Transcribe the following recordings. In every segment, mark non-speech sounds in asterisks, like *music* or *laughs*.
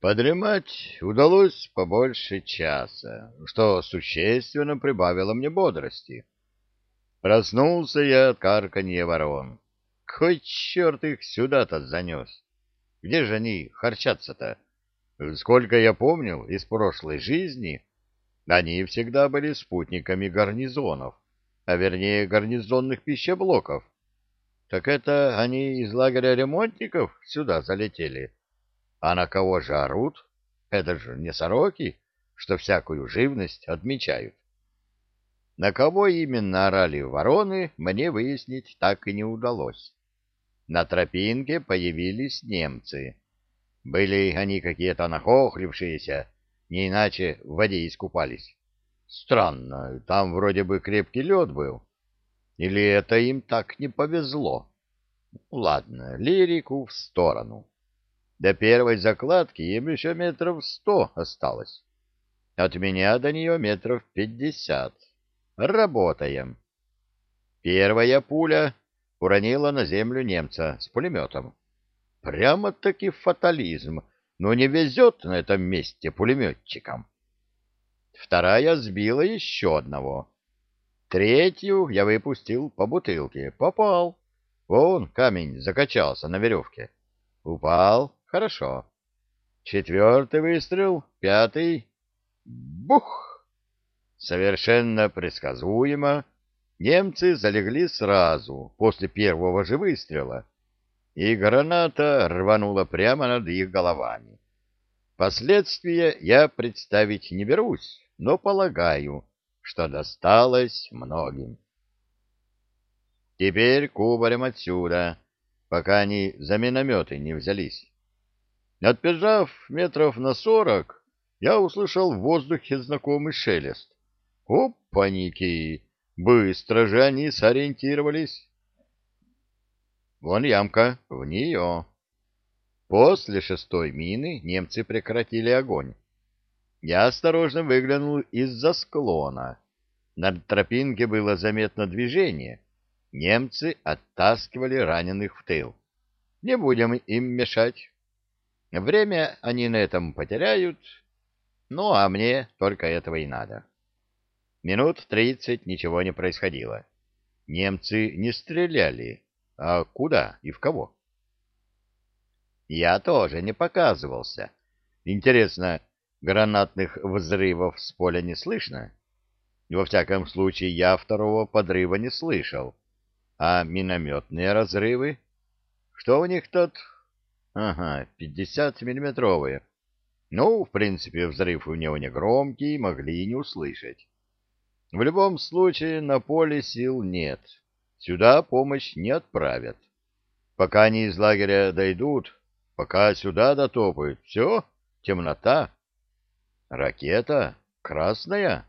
Подремать удалось побольше часа, что существенно прибавило мне бодрости. Проснулся я от карканья ворон. Кой черт их сюда-то занес? Где же они харчатся-то? Сколько я помнил из прошлой жизни, они всегда были спутниками гарнизонов, а вернее гарнизонных пищеблоков. Так это они из лагеря ремонтников сюда залетели? А на кого же орут? Это же не сороки, что всякую живность отмечают. На кого именно орали вороны, мне выяснить так и не удалось. На тропинке появились немцы. Были они какие-то нахохлившиеся, не иначе в воде искупались. Странно, там вроде бы крепкий лед был. Или это им так не повезло? Ладно, лирику в сторону. До первой закладки им еще метров сто осталось. От меня до нее метров пятьдесят. Работаем. Первая пуля уронила на землю немца с пулеметом. Прямо-таки фатализм, но не везет на этом месте пулеметчикам. Вторая сбила еще одного. Третью я выпустил по бутылке. Попал. Вон камень закачался на веревке. Упал. Хорошо. Четвертый выстрел. Пятый. Бух! Совершенно предсказуемо немцы залегли сразу после первого же выстрела, и граната рванула прямо над их головами. Последствия я представить не берусь, но полагаю, что досталось многим. Теперь кубарем отсюда, пока они за минометы не взялись. Отбежав метров на сорок, я услышал в воздухе знакомый шелест. Опаники! Быстро же они сориентировались. Вон ямка, в нее. После шестой мины немцы прекратили огонь. Я осторожно выглянул из-за склона. На тропинке было заметно движение. Немцы оттаскивали раненых в тыл. Не будем им мешать. Время они на этом потеряют, ну а мне только этого и надо. Минут тридцать ничего не происходило. Немцы не стреляли. А куда и в кого? Я тоже не показывался. Интересно, гранатных взрывов с поля не слышно? Во всяком случае, я второго подрыва не слышал. А минометные разрывы? Что у них тут? Ага, пятьдесят-миллиметровые. Ну, в принципе, взрыв у него не громкий, могли и не услышать. В любом случае на поле сил нет. Сюда помощь не отправят. Пока они из лагеря дойдут, пока сюда дотопают, все, темнота. Ракета красная.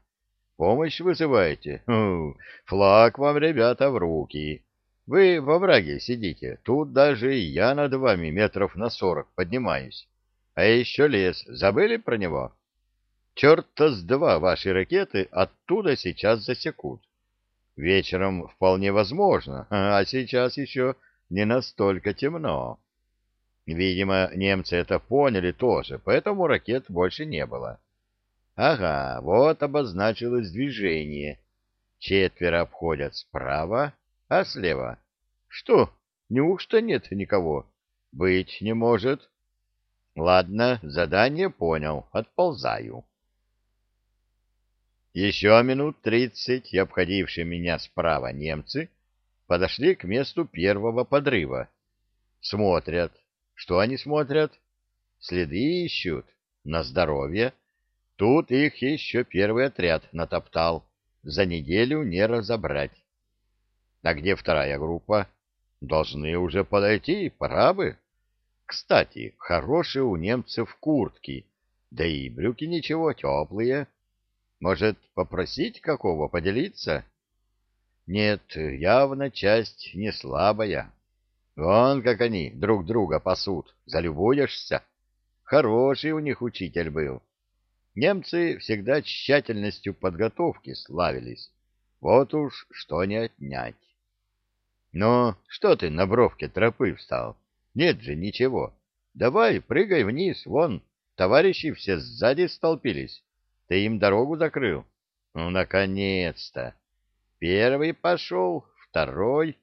Помощь вызываете? Хм, флаг вам, ребята, в руки. Вы во враге сидите, тут даже и я над вами метров на сорок поднимаюсь. А еще лес, забыли про него? Черта с два ваши ракеты оттуда сейчас засекут. Вечером вполне возможно, *laughs* а сейчас еще не настолько темно. Видимо, немцы это поняли тоже, поэтому ракет больше не было. Ага, вот обозначилось движение. Четверо обходят справа, а слева. Что, неужто нет никого? Быть не может. Ладно, задание понял, отползаю. Еще минут тридцать обходившие меня справа немцы подошли к месту первого подрыва. Смотрят. Что они смотрят? Следы ищут. На здоровье. Тут их еще первый отряд натоптал. За неделю не разобрать. А где вторая группа? Должны уже подойти, пора бы. Кстати, хорошие у немцев куртки, да и брюки ничего, теплые. Может, попросить какого поделиться? Нет, явно часть не слабая. Вон как они друг друга пасут, залюбуешься. Хороший у них учитель был. Немцы всегда тщательностью подготовки славились. Вот уж что не отнять. Ну, что ты на бровке тропы встал? Нет же ничего. Давай, прыгай вниз, вон, товарищи все сзади столпились. Ты им дорогу закрыл. Ну, наконец-то! Первый пошел, второй,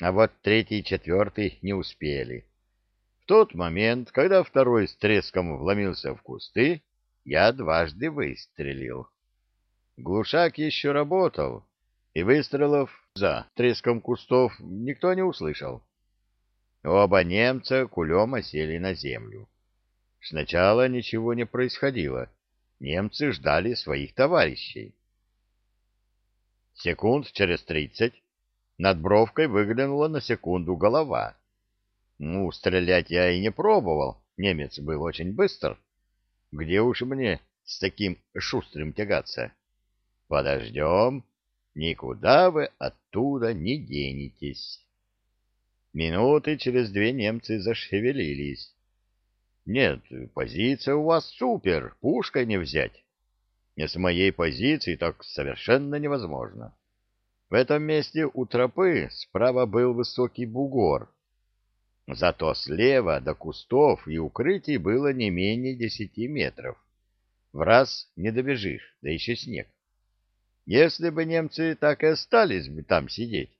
а вот третий и четвертый не успели. В тот момент, когда второй с треском вломился в кусты, я дважды выстрелил. Глушак еще работал, и выстрелов за треском кустов никто не услышал. Оба немца кулем осели на землю. Сначала ничего не происходило. Немцы ждали своих товарищей. Секунд через тридцать над бровкой выглянула на секунду голова. Ну, стрелять я и не пробовал, немец был очень быстр. Где уж мне с таким шустрым тягаться? Подождем, никуда вы оттуда не денетесь. Минуты через две немцы зашевелились. Нет, позиция у вас супер, пушкой не взять. Не с моей позиции так совершенно невозможно. В этом месте у тропы справа был высокий бугор. Зато слева до кустов и укрытий было не менее десяти метров. В раз не добежишь, да еще снег. Если бы немцы так и остались бы там сидеть,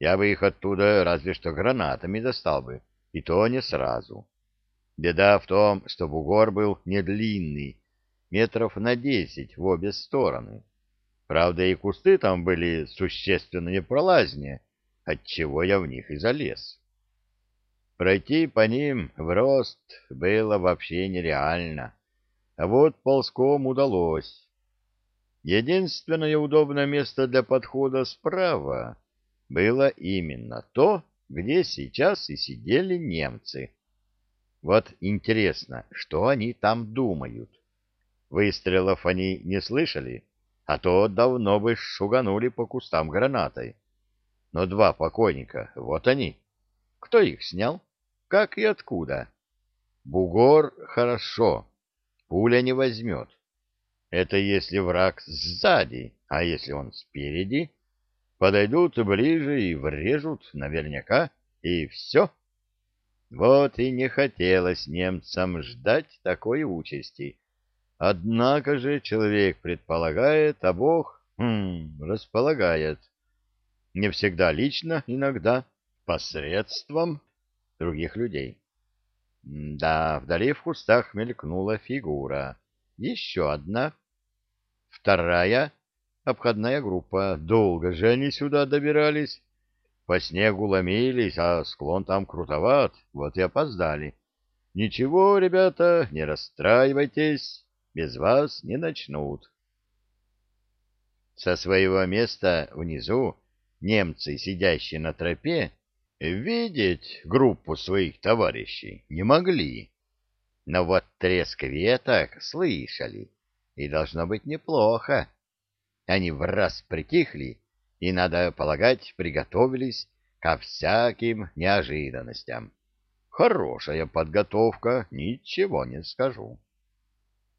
я бы их оттуда разве что гранатами достал бы, и то не сразу. Беда в том, что бугор был не длинный, метров на десять в обе стороны. Правда, и кусты там были существенно непролазнее, отчего я в них и залез. Пройти по ним в рост было вообще нереально, а вот ползком удалось. Единственное удобное место для подхода справа было именно то, где сейчас и сидели немцы. Вот интересно, что они там думают? Выстрелов они не слышали, а то давно бы шуганули по кустам гранатой. Но два покойника, вот они. Кто их снял? Как и откуда? Бугор хорошо, пуля не возьмет. Это если враг сзади, а если он спереди? подойдут ближе и врежут наверняка, и все. Вот и не хотелось немцам ждать такой участи. Однако же человек предполагает, а Бог хм, располагает. Не всегда лично, иногда посредством других людей. Да, вдали в кустах мелькнула фигура. Еще одна. Вторая обходная группа. Долго же они сюда добирались. По снегу ломились, а склон там крутоват, вот и опоздали. Ничего, ребята, не расстраивайтесь, без вас не начнут. Со своего места внизу немцы, сидящие на тропе, видеть группу своих товарищей не могли. Но вот треск веток слышали, и должно быть неплохо. Они в раз притихли и, надо полагать, приготовились ко всяким неожиданностям. Хорошая подготовка, ничего не скажу.